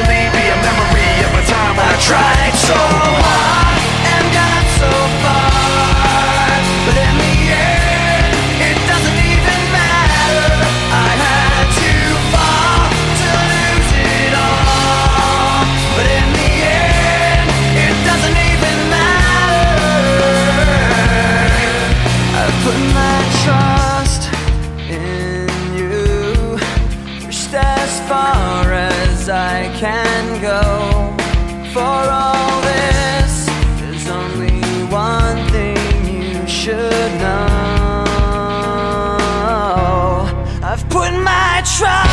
me will eventually can go. For all this, there's only one thing you should know. I've put my trust